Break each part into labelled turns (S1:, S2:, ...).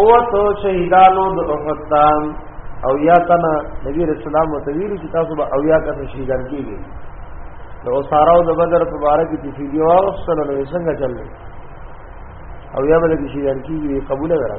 S1: او تو شهیدانو د احدان او یا تنا نبی رسول الله متویل چې تاسو به او یا کس شهیدان کیږي نو ساراو د بدر په باره کې تفصیلی او صلی الله علیه څنګه چل او یا بل کې شهیدان کیږي قبول غره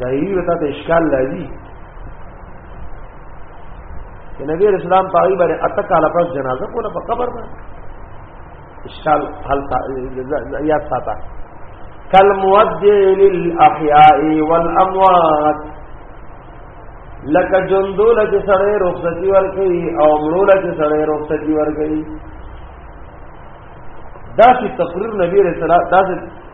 S1: ظاهری وتا ته اشکال لازم چې نبی رسول الله پاغي باندې اته کاله پس جنازه کوله په قبر باندې اشکال حل یا ساته کل مودع للاحیاء والاموات لکه جندول چې سړی رخصتی ورکړي او مړول چې سړی رخصتی ورکړي دا چې تقریر نبی رسول الله دا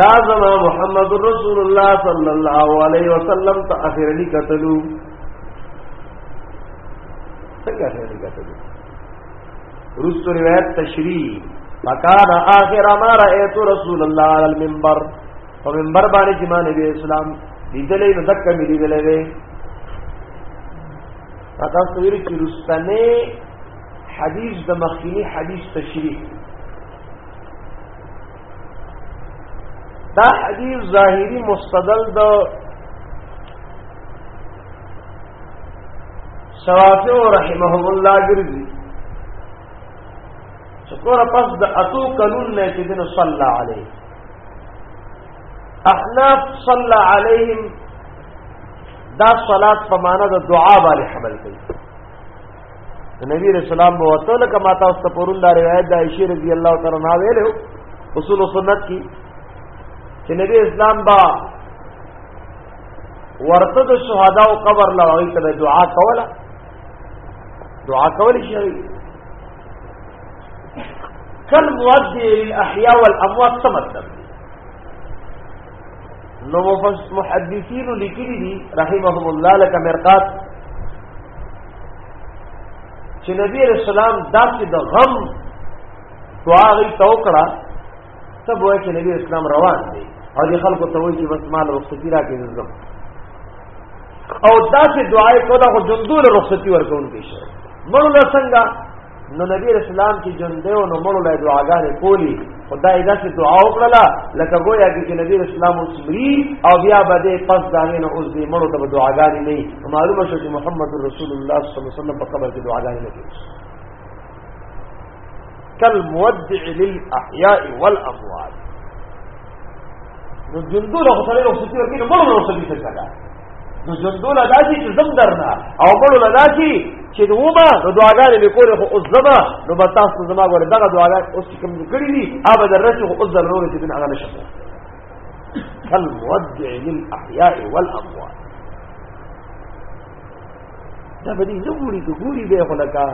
S1: دا زما محمد رسول الله صلی الله علیه وسلم ته اخرنی قتلو څنګه اخرنی قتلو رسو روایت تشریح فکان آخر ما رأیت رسول الله علی المنبر په منبر باندې چې ما نبی اسلام لیدلې نو دک مې لیدلې وې پتا سویر چې رستنه حدیث د مخکینی حدیث تشریح دا حدیث ظاهری مستدل د شوافع رحمهم الله ګرځي شکر پس د اتو کلون نه چې دین صلی علیه احناف صلی علیهم دا صلات په معنا د دعا باندې حمل کوي نبی رسول الله بو ته لکه ما تاسو ته پرون دا روایت د عائشہ رضی الله تعالی عنها ویلو اصول سنت کی چې نبی اسلام با ورته د شهدا او قبر لوي ته دعا کوله دعا کول شي کل مؤدي للاحياء والاموات سمت نو محدثین لیکلی دي رحمهم الله لك مرقات چې نبی رسول الله داسې د غم دعا غي توکړه تب وای چې نبی اسلام روان دی او دې خلکو ته وایي چې بس مال رخصتی راکې زم او داسې دعای کوله خو جندول رخصتی ورکون کې شه مړو له څنګه نو نبی رسول الله چې ژوند او نو مړو له دعاګانې کولی خدای دا چې دعا وکړه لکه گویا چې نبی رسول الله مسری او بیا بده پس دانه نو اوس دې مړو ته دعاګانې نه معلومه شو چې محمد رسول الله صلی الله علیه وسلم په قبر کې دعاګانې نه کوي کل مودع للاحیاء والاموات نو جندو له خسرې رخصتي ورکړي نو مړو له رخصتي څخه نو ژوندو له داسې چې زم درنه او مړو له داسې چې وما نو دعاګانې مې کولې خو اوس زما نو به تاسو زما ګورې دغه دعاګانې اوس چې کوم کړي دي هغه در رسې خو اوس در نورې چې هغه نشم کالمودع للاحیاء والاموات دا به دې نه ګوري که ګوري به خو لکه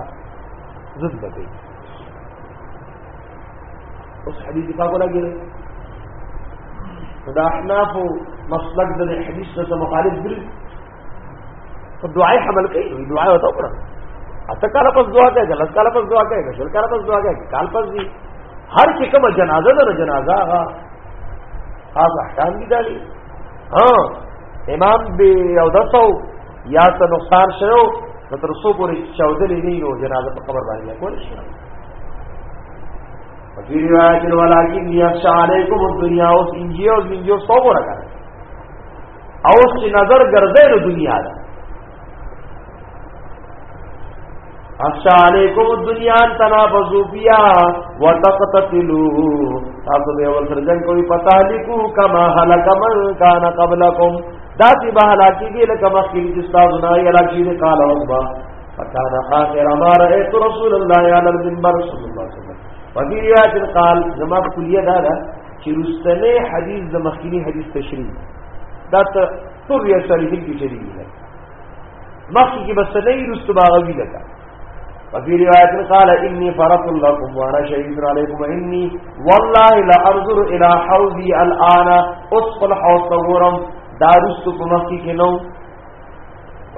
S1: ضد به کوي اوس حدیث په کولا کې دا احناف مسلک د حدیث سره مخالف دي په دعای حمل کوي دعای وته وکړه اته کاله پس دعا کوي غلط کاله پس دعا کوي غلط کاله پس دعا کوي کال پس دي هر چې کومه جنازه ده جنازه هغه خاص احکام دي دا ها امام به او دسو یا څه نقصان شوو نو تر څو پورې چاودلې نه یو جنازه په قبر باندې کول شي په دې روایت ولکن یخش علیکم الدنیا او انجی او انجو سو ګره کړه او چې نظر ګرځي د دنیا ده اخش علیکم الدنیا تنافسو بیا وتقتلوا تاسو به ول سرجن کوئی پتہ لیکو کما هلاک من کان قبلکم دا سی به حلاکی کی لکه مخکې چې استاد نه یې حلاکی دې قال او با فکان اخر ما رأيت رسول الله على المنبر صلى الله عليه وسلم وغيرات قال زما کلیه دا ده چې رستنه حدیث د مخکینی حدیث تشریح دا ته طریه صالحین کې شریح ده مخکې کې بس نه رستباغوی لکه وفي رواية قال إني فرط لكم وأنا شهيد عليكم إني والله لا أنظر إلى حوضي الآن أسق حوض صورا دارست كمكي نو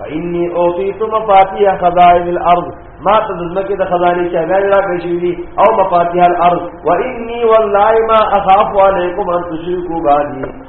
S1: وإني أعطيت مفاتيح خزائن الأرض ما تدزمك ده خزانه شهبان لا بشيدي او مفاتيح الأرض وإني والله ما أخاف عليكم أن تشركوا بعدي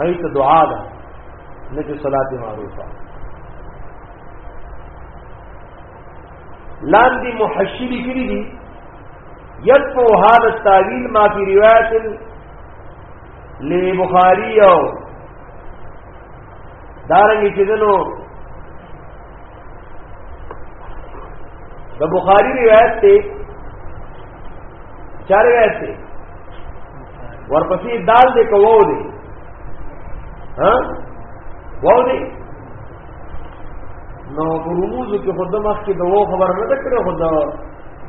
S1: ایت دعا ده نه چې صلات معروفه لاندې محشی لیکلي دي يدفع هذا التاويل ما في روايه لبخاري او دارنګ چې دنو د بخاری روایت ته چار روایت ته ورپسې دال دې کوو دې ها وو دې نو رموز کې خود مخ کې دوه خبر نه کړو خود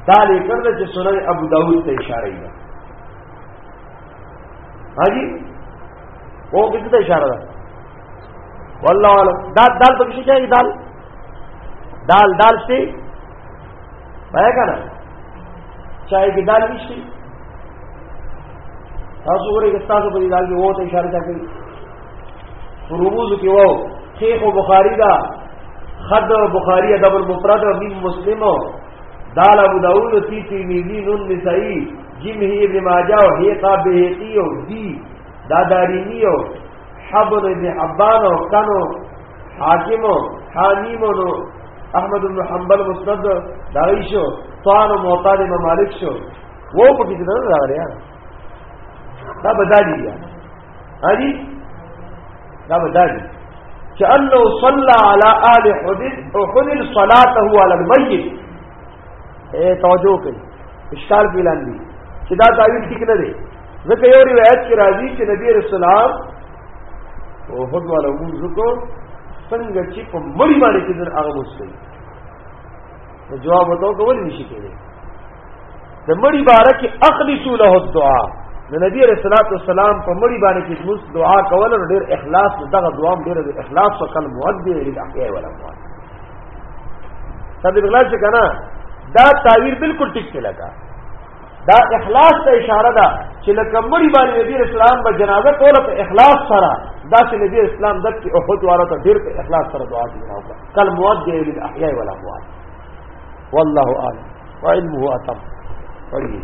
S1: دال یې کړل چې سنن ابو داود ته اشاره یې حاجی وو دې ته اشاره ده والله علم دا دال په شي کې دال دال دال شي پای کنه چای کې دال نشي تاسو ورې تاسو په دې دال کې وو ته اشاره تا کوي روموز کې وو شیخ بخاری دا خد بخاری ادب المفرد او میم مسلم دال ابو داؤد تی ترمذی نون نسائی جم ہی ابن ماجہ و ہی قابہتی و دی دادارینی و حبن ابن حبان او کنو حاکم حامیم نو احمد بن حنبل مسند دای شو طعن او معطل مالک شو وو په دې نه راغلی دا بدالي دی هدي دا بدالي چې انه صلى على آل حدث او حدث صلاته على الميت اے توجه کړئ اشکال پیلان دي چې دا تعویل ټیک نه دی ځکه یو روایت کې راځي چې نبی رسول الله او هغه والا موږ کو څنګه چې په مړی باندې کې در هغه مسلې نو جواب وتاو کول نشي کېږي د مړی باره کې اخلصو له الدعاء د نبی رسول الله والسلام په مړی باندې کې موږ دعا کول او ډېر اخلاص دغه دعا ډېر د اخلاص او کلم مؤدي لري احیا ولا مو تدې بغلا چې کنه دا تعبیر بالکل ټیک ته لگا دا اخلاص ته اشاره ده چې لکه مړي باندې نبی اسلام به جنازه کوله په اخلاص سره دا چې نبی اسلام د کې احد واره ته ډېر په اخلاص سره دعا کوي او کل مودع للاحیاء والاموات والله اعلم وعلمه اتم پڑھیے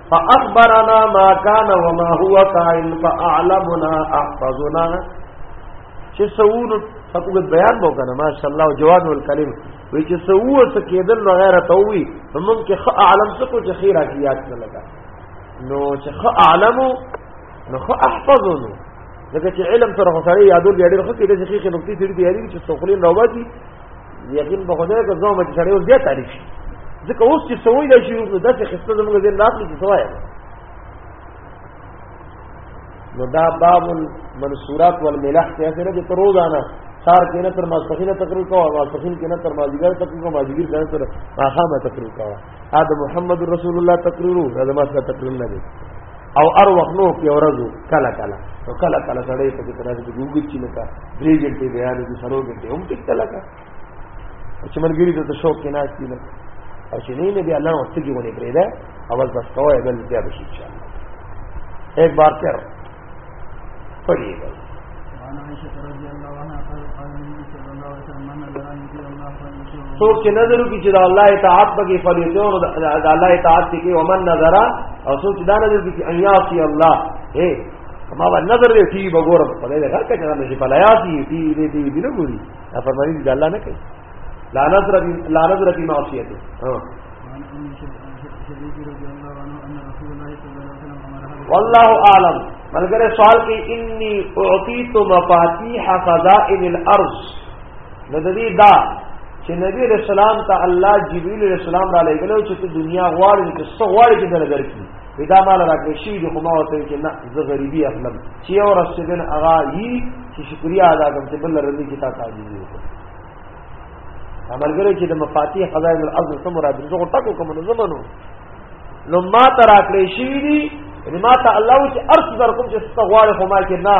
S1: فاخبرنا ما كان وما هو كائن فاعلمنا احفظنا چې سوون تاسو بیان مو کنه ماشاء الله جواد الکلم وی چې سوو څه کېدل وغیرہ ته وی موږ کې خ عالم څه کو چې خیره کی یاد نه لگا نو چې خ عالم نو خ احفظو نو لکه چې علم سره خو سره یادول ډېر خو کې د شیخ نقطې دې دې چې څوکلین راوځي یقین به خدای که زما چې سړی اوس بیا تاریخ شي ځکه اوس چې سوي دا شي نو داسې خسته زموږ ذهن راغلی چې سوای نو دا باب المنصورات والملاح ته سره چې روزانه سار کې نه تر ماسخینه تقریر کوه ماسخین کې نه تر مازیګر تقریر کوه مازیګر کې نه تر ماخامه تقریر کوه دا د محمد رسول الله تقریر دا د ماسه تقریر نه دی او ار وخت نو کې اورځو کله کله او کله کله سړی په دې طرح کې ګوګل چې لکه درې ګنټې بیا د سلو ګنټې هم ټیک تل کا چې مرګری ته شوق کې ناس دي او چې نه نه بیا الله وخت کې ونی پرې ده اول بس کوه بل بیا بشي ان شاء الله ایک بار کرو پڑھیے گا څوک چې نظر وکړي چې د الله اطاعت پکې فلیته او د الله اطاعت کې ومن نظر او څوک چې دا نظر وکړي چې ایاسی الله اے ما ور نظر دې ټي بګورم په دې هر کچا نه شي فلیاتی ټي دې دې دې نه ګوري دا فرمایي چې الله نه کوي لا نظر لا نظر فی معصیته ها والله اعلم ملګری سوال کې انی اعطیت مفاتیح خزائن الارض نو د دې دا چې نبی رسول الله ته الله جبرئیل رسول الله را لګلو چې ته دنیا غواړې چې څو غواړې چې دلګر کی ودا مال راکې شي د خما وته چې نه زه غریبي اخلم چې او رسولن اغا یي چې شکریا ادا کوم چې بل رضی کی تا تاجی وکړه عملګری چې د مفاتیح خزائن الارض سم مراد زه ټکو کوم نه زمونږ نو ما ته راکړې شي دي یعنی ما ته الله چې ارث در کوم چې ستغواړې خو ما کې نه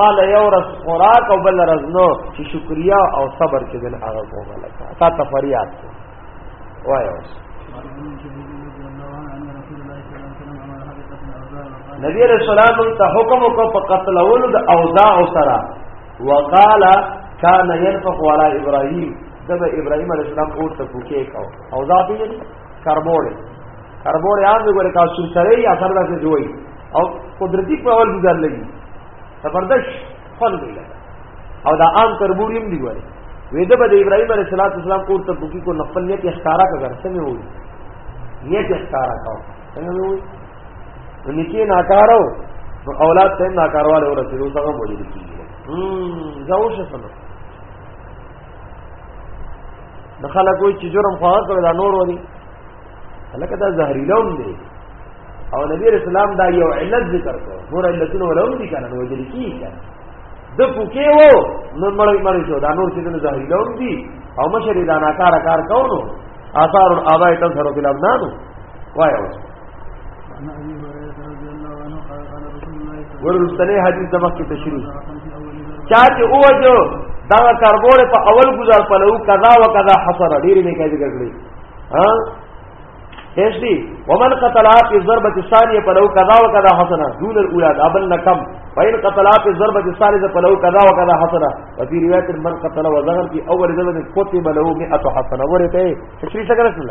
S1: ما له یو رس خوراک او بل رس نو چې شکریا او صبر کې دل هغه کوم لکه تا ته فریاد وای اوس نبی رسول الله ته حکم وکړ په قتل اول د اوزا او سرا وقال كان ينفق على ابراهيم دغه ابراهيم عليه السلام اور ته پوکې کاو اوزا پیږي کربوړې کربوړې عام دی ګوره کاسو سره یا سره داسې جوړي او قدرتی په اول ګزار لګي زبردست فن دی لګا او دا عام کربوړې هم دی ګوره وېده به د ابراهيم عليه السلام کور ته بوکي کو نفل نیت اختیارا کا ګرځې مې وې نیت اختیارا کا څنګه مې وې نکي ناکارو نو اولاد ته ناکارواله ورسېدو څنګه موجود کیږي زه اوسه سمه د خلک وای چې جرم خو هغه کړی دا نور ودی لکه دا زهريلوم دی او نبی رسول الله دا یو علت ذکر کړ نور علتونه ولوم دي کنه نو دې کی کنه د پوکې وو نو مړ مړ شو دا نور چې د زهريلوم دي او مشری دا ناکار کار کاونو آثار الاباء تظهر في الابنان
S2: وایو
S1: ورستنی حدیث دمخ کی تشریح چا چې اوجو دا کربوړ په اول گزار پلو قضا و قضا حصر ډیر نه کوي ګرځي ها هیڅ دی ومن قتل اپ ضربه ثانیه پلو قضا و قضا حصر دون الاولاد ابل نکم وین قتل اپ ضربه ثالثه پلو قضا و قضا حصر وفي روایت من قتل وزغر کی اول ضربه کوتب له 100 حسنه ورته تشریح څنګه رسول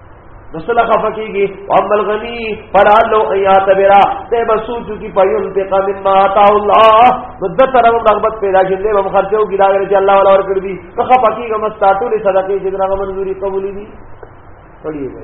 S2: رسول
S1: خفا کیږي او عمل غني فلا لو ايات برا ته بسو چونکی پيون ته قام ما عطا الله مدد تر رغبت پیدا شي له خرچو ګډا غره چې الله ولا ور کړی دي خفا کیږي مس تاسو له صدقې چې دغه منزوري قبول دي پڑھیے گا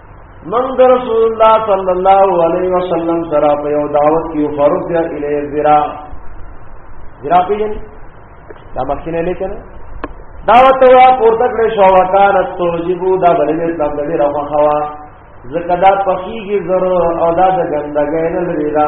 S2: من در رسول الله
S1: صلی الله علیه وسلم سره په یو دعوت کې فرض یا الی ذرا ذرا پیژن دا مخینه لیکنه دعوت ته وا پورته کړې شو وکانت توجبو دا بلې تم دې راو خوا زکه دا پخیږي زر او دا د ګندګې نه لري دا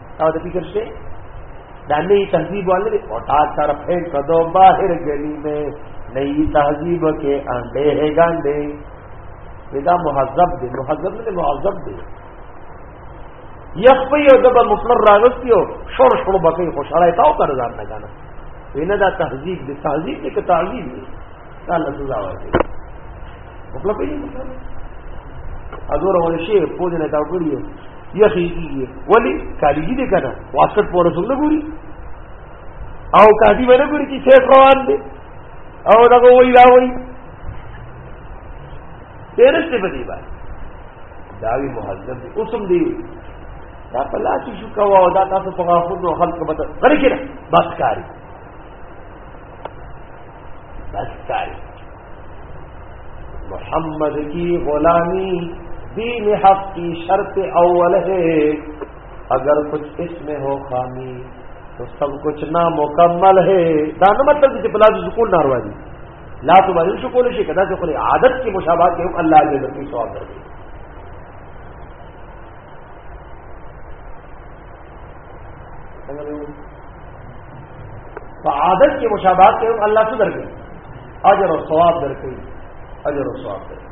S1: او د فکر شته دا نه تهذیب والے او تا طرف ہے کدو باہر گلی میں نئی تہذیب کے انڈے ہے گانڈے ودا مهذب دی مهذب نه مهذب دی یخفی او دبا مفلر راغستی او شور شور بکی خوشحالی تاو کر ځان نه کنه وینه دا تهذیب دی تهذیب دی که تعذیب دی الله سزا ورکړي خپل په دې ازور ورشي په دې نه تا وګړي یخی کیږي ولی کالی دې کنه واسکټ پوره څنګه ګوري او کاټي باندې ګوري چې شیخ روان دي او دا وایي دا وایي تیرسته په دې باندې داوی مهذب دي اوسم دی دا په لاس شو کا او دا تاسو په غاښونو خلق به غری کړه بس کاری بس ساری محمد کی غلامی دین حق کی شرط اول ہے اگر کچھ اس میں ہو خامی تو سب کچھ نامکمل ہے دانو مطلب چې په لازم سکون ناروا دي لا تو باندې شو کول شي کدا چې خوري عادت کې مشابهت کوم الله دې لپاره ثواب درکړي په عادت کې مشابهت کوي الله څه درکړي اجر او ثواب درکړي اجر او ثواب درکړي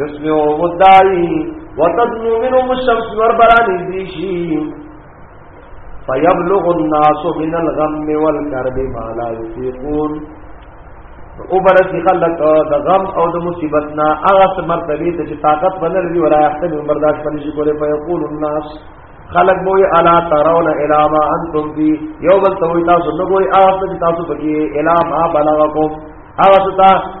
S1: یسمیو مدعی وتدنو منو مشمس وربرانی دیشی فیبلغ الناس من الغم والکرب ما لا یسیقون او برسی خلق د غم او د مصیبت نه هغه سمر تلی ته چې طاقت بدل دی ولا يحتل برداشت پني شي کوله فیقول الناس خلق بوئی الا ترون الا ما انتم بی یو بل توی تاسو نگوئی آفت تاسو بکی الا ما بلغکم آفت تاسو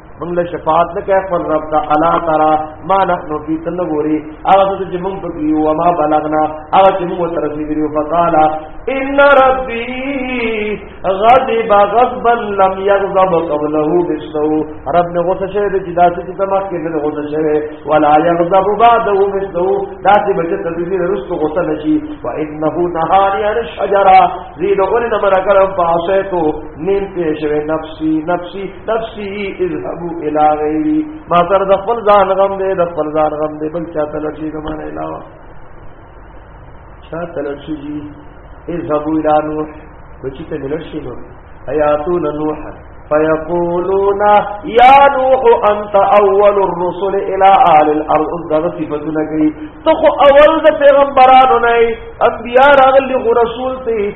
S1: موږ له شفاعت نه کوي پر رب ته الا ترى ما نحنو في تنغوري هغه څه چې موږ پکې یو ما بلغنا هغه چې موږ تر دې ویو فقال ان ربي غضب غضبا لم يغضب قبله مثله رب نه غوسه شوی د جدا چې تما کې نه غوسه شوی ولا يغضب بعده مثله دا چې بچ تر دې رسو غوسه نشي وانه نهاري عن الشجره زيد اول نمبر کلم پاسه تو نیم پیش نفسي نفسي نفسي اذهبوا الى غيري ما تر د خپل ځان غم دې د خپل ځان غم دې بل چاته لږی زمانه علاوه چاته لږی اذهبوا الى نوح وچی ته لږی نو حیاتون نوح فيقولون يا نوح انت اول الرسل الى اهل الارض دغه صفاتونه کوي ته خو اول د پیغمبرانو نه انبيار اغلی رسول ته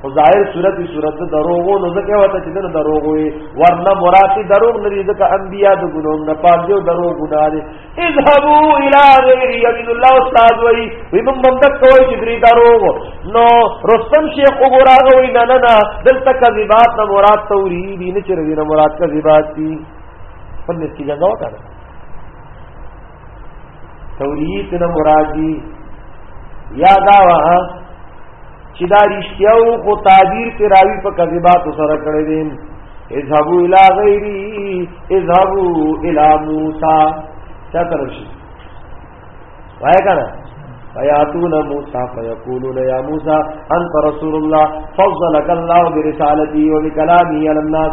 S1: خو ظاهر صورت وی صورت د دروغو نو ځکه وته چې د دروغو وی ورنه مراتي دروغ لري ځکه انبیا د ګناو نه پاک دی دروغ ګناه دي اذهبوا الى غير يمين الله استاد وی وی موږ موږ کوی چې درې دروغ نو رستم شیخ وګوراغه وی نه نه نه دلته کذبات نه مراد توري دي نه چروي نه مراد کذبات دي په نتیجه دا وکړه تولیت نه مرادی یا دا وه چې دا رښتیا او خو تعبیر کې راوی په کذبات سره کړی دی اذهبوا الى غیری اذهبوا الى موسی چا ترشی وای کنه فیاتون موسی فیقولون یا موسی انت رسول الله فضلک الله برسالتی وبکلامی علی الناس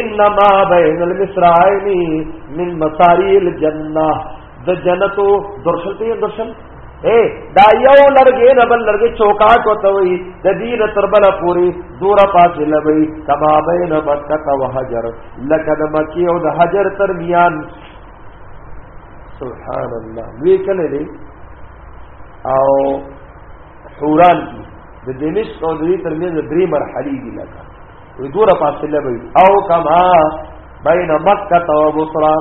S1: انما بین المصراعین من مساری الجنه د جنتو درشل ته درشل اے دا یو لرګې نه بل لرګې چوکاټ وته وي د دې نه تر بل پوری دور پاتې لوي کما بین مکه او حجر لکه د مکی او د حجر تر میان سبحان الله وی کله دی او حوران کی د دمشق او د دې ترمنځ درې مرحلې دي لکه وی دوره فاصله وی او کما بین مکه او بصرا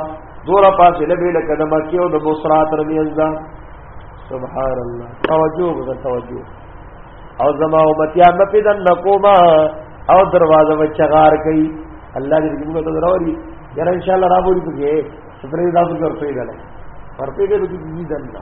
S1: دوره فاصله وی لکه د مکه او د بصرا تر میز دا سبحان الله توجه وکړه توجه او زما امتیا نه پیدن نکوما او دروازه وچغار کئ الله دې موږ ته دراوري یاره ان شاء الله راوړي پکې سپری تاسو ورپېږل ورپېږل دې دې دنه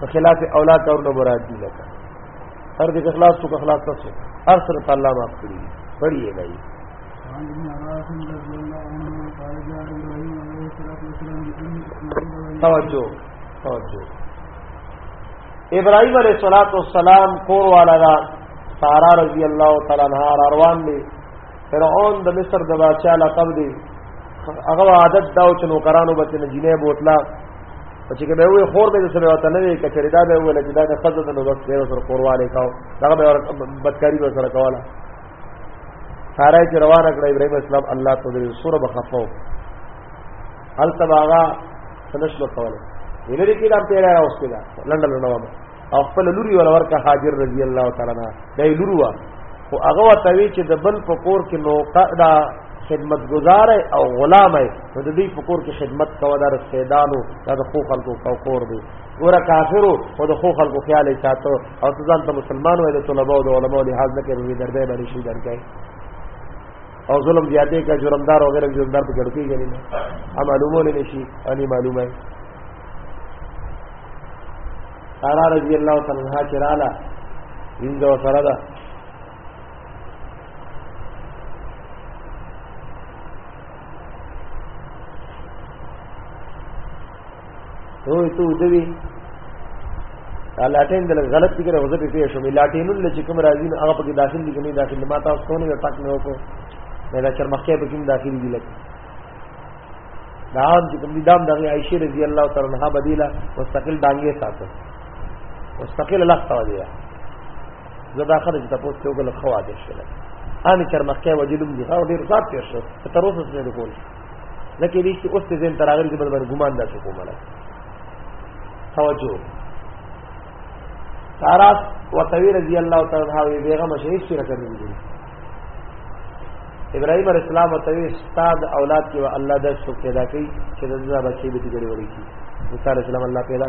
S1: په خلاف اولا کارونه مراد دي لکه هر دې اخلاص تو اخلاص تاسو هر سره تعالی معاف کړی پڑھیے
S2: گا یہ
S1: توجہ توجہ ابراہیم علیہ الصلوۃ والسلام کور والا دا سارا رضی اللہ تعالی عنہ روان دی فرعون د مصر د بادشاہ لقب دی هغه عادت دا چې نو کرانو به نه جنې بوتلا چې به وي خور به سره وته نه وي کچې دا به ول چې دا د فضل نو بس ډیر سره کورواله کاو دا به بدکاری به سره کوله سارا چې روانه کړ ابراهيم اسلام الله ته دې سور بخفو هل تباغا سنش وکول ولري کې دا پیرا اوس کې دا لندن نوامه او خپل لوري ول ورکه حاضر رضی الله تعالی عنہ دای لوروا خو هغه وتوی چې د بل پکور کې نو قدا خدمت گزار او غلام ہے نو د دې پکور کې خدمت کوه در سیدانو دا د خو خلکو پکور دی ور کافرو او د خو خلکو خیال یې ساتو او ځان ته مسلمان وای د طلبه او د علماء لحاظ نه کوي دردې باندې شي درکې او ظلم زیاتې کا جرمدار او غیر جرمدار په ګړکی غني نه ا معلومه نه شي اني معلومه سارا رضی الله تعالی عنها چراله انده سره ده هو ته ودوي لاټین د غلط فکر او غلط پیښ شو لاټینو له چې کوم راځي هغه په داخل دي کني داخل ما تاسو ته نه ټاک نه وکړو دا چرمخکې په کوم داخل دي لکه دا هم چې کوم دي دام دغه عائشه رضی الله تعالی عنها بدیله مستقل دانګې ساتو مستقل لغ تا دی زدا خرج د پوسټ یو غل خوا دې شل ان چرمخکې وجلم دي او ډیر صاحب تیر شو تر اوسه نه ډکول لکه دې چې اوس ته زم تراغلي دې بل ګمان داسې کوم نه توجه تاراس وتوی رضی الله تعالی عنہ وی بیغه مشه شرک نه دي ابراهيم عليه السلام وتوی استاد اولاد کې الله د شکر ادا کوي چې دغه بچي به دې جوړي وړي کی موسی عليه السلام الله پیدا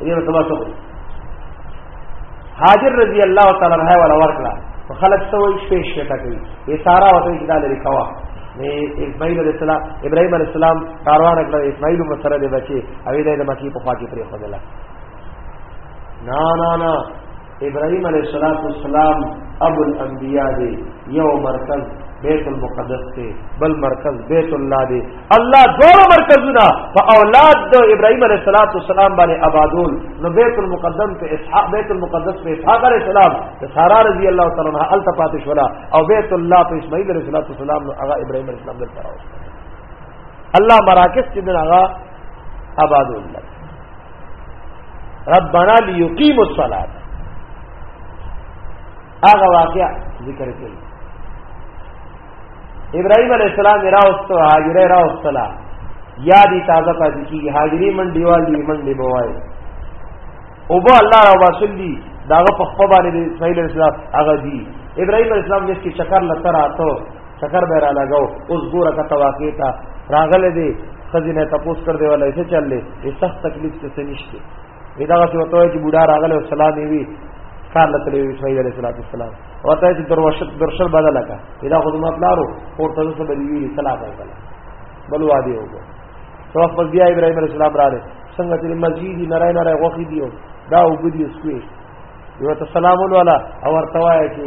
S1: دې ورته واسو حاضر رضی الله تعالی عنہ ولا ورکلا خلق ته وي شپې شپه کوي یې سارا وته چې دا لري کوا نه اسماعیل علیہ السلام ابراهیم علیہ السلام کاروان کړ اسماعیل مسره دې بچي او دې د مکی په خوا کې پرې خدلا نا نا نا ابراهيم عليه الصلاه والسلام ابو الانبياء دی یو مرکز بیت المقدس ته بل مرکز بیت الله دی الله دوه مرکزونه په اولاد د ابراهيم عليه الصلاه والسلام باندې آبادول نو بیت المقدس په اسحاق بیت المقدس په اسحاق عليه السلام د سارا رضی الله تعالی عنها ال تفاتش ولا او بیت الله په اسماعیل عليه الصلاه والسلام نو هغه ابراهيم عليه السلام دلته راوست الله مراکز چې دغه آبادول ربنا ليقيم الصلاه هغه واقعا ذکر کړي ابراهيم عليه السلام راوستو هاجر راوستلا یادی تازه پاتې کیږي حاضری من دیوالی من دی بوای او بو الله را وصل دی داغه په خپل باندې صحیح اسلام هغه دی ابراهيم عليه السلام چې چکر لته راته چکر به را لګاو اوس ګوره کته واقع تا راغله دی خزینه تپوس کړ دی ولای څه چللې یې سخت تکلیف څه نشته دا څه وته چې بوډا راغله او سلام یې وی کار لته وی اسماعیل علیه السلام وته چې دروشت درشل بدل کا دا خو ما پلارو اور ته څه بدلی وی سلام وکړه بل وادي وګړه څو وخت بیا ابراهیم علیه السلام راغله څنګه چې مسجد نه راي نه راي غوخي دیو دا وګړي اسکوي یو ته سلام ولا او ورته وایي چې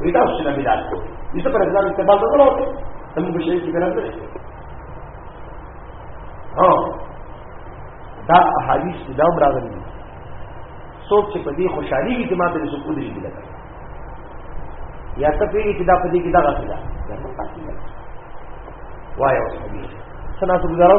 S1: وی تاسو چې نبی داسې کوي دې ته پر اسلام استعمال ته ولاو ته موږ شي چې ګرځي نه او دا احادیث چې دا راغلي څوک چې په دې خوشحالي کې ما ته څه کوډري دي لګا یا ته پیږي چې دا په دې کې دا غفله یا نه پاتې وایو سنا څه ګزارو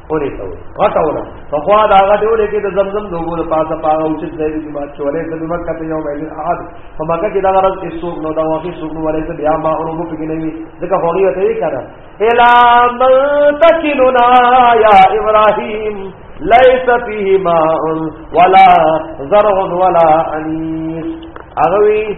S1: اورې ته غټاوله په خوا دا غټه اورې کې د زمزم د وګړو پاسه پاغه او چې ځای دې ما چولې ته مکه ته یو مېل احد په مکه کې دا غرض کې څوک نو دا واقعي څوک نو ولې ته بیا ما اورو په کې نه وي ځکه هوري ته یې کړه الا من تکلنا یا ابراهیم ليس فيه ماء ولا زرع ولا انيس اغوي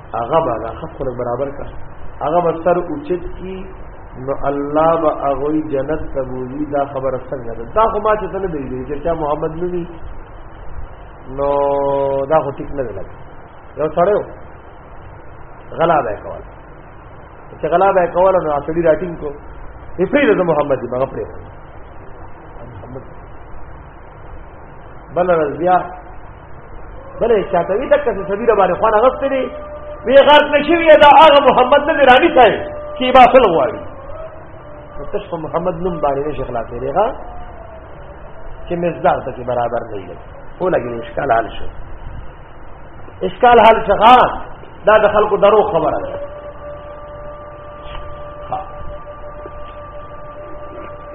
S1: هغه به دا حق له برابر کا هغه به سر اوچت کی نو الله به هغه جنت ته بوزي دا خبره څنګه ده دا خو ما چې څنګه دی چې چا محمد نبی نو دا خو ټیک نه لګ یو سره غلا به کول چې غلا به کول نو اصلي راټینګ کو هیڅ نه محمد دی هغه پرې بل رضیا بل چاته وی دک څه سبیره باندې خوانه غفته دی وی غرق نشوی دا هغه محمد نه رانی صاحب کی با سل غواړي تش په محمد نوم باندې نشي خلاص دیغه چې مزدار ته کې برابر نه دی هو لګي اشکال حل شو اشکال حل شغا دا د خلکو درو خبره ده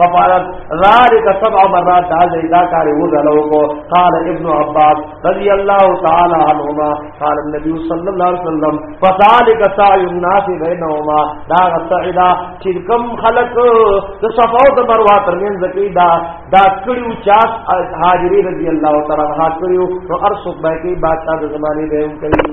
S1: فقالت ذلك سبع مرات دا زیدا کار و زلو کو قال ابن عباس رضی اللہ تعالی عنہما قال النبي صلی اللہ علیہ وسلم فذلك سعي الناس بينهما دا سعیدا چې کم خلق د صفا او د مروه ترمن زکی دا دا کړیو چاس حاضری رضی اللہ تعالی عنہ کړیو نو ارسو بای کی بادشاہ د زمانه به کوي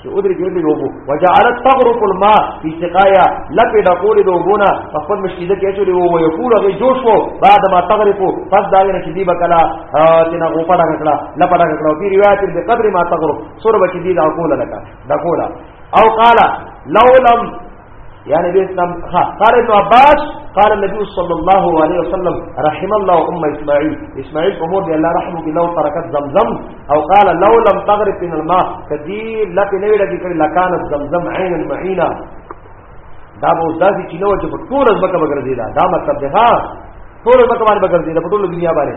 S1: چې ودرې ګرځي وبو وجعلت تغرف الماء في سقايا لپې د کولې د وبونه په خپل مشکیده کې چولې وو یو کول غي جوش وو بعد ما تغرف پس دا نه چې دی بکلا چې نه غوپا دا کړه لپا دا کړه په روایت کې قدر ما تغرف سور بچی دی دا کول لکه دا کولا او قال لو لم يعني بإسلام قال ابن عباس قال النبي صلى الله عليه وسلم رحم الله أم إسماعيل إسماعيل أمور دي الله رحمه دي لو تركت زمزم أو قال لو لم تغرب من الماء فدي لك نوي لك لكانت زمزم عين معينة دا به اوس داسې چې نو چې په ټول ځمکه به ګرځېدا دا مطلب دی ها ټول ځمکه باندې به ګرځېدا په ټول دنیا باندې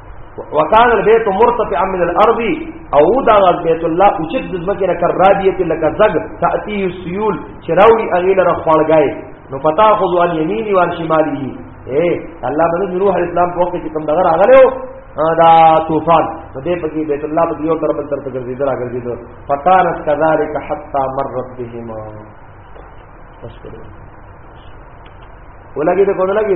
S1: وکان البيت مرتفعا من الارض او دا بیت الله اوچت د زمکه نه کر رابیه لک زغ تاتی سیول چراوی اغیل را خړګای نو پتا خو ان یمین و ان شمالی اے الله باندې روح الاسلام په وخت کې کوم دغه راغلو دا طوفان نو دې پکې بیت الله په یو طرف بل طرف ګرځیدل راګرځیدل فکانت کذالک حتا مرت بهما تشکر ولګي ته کوله لګي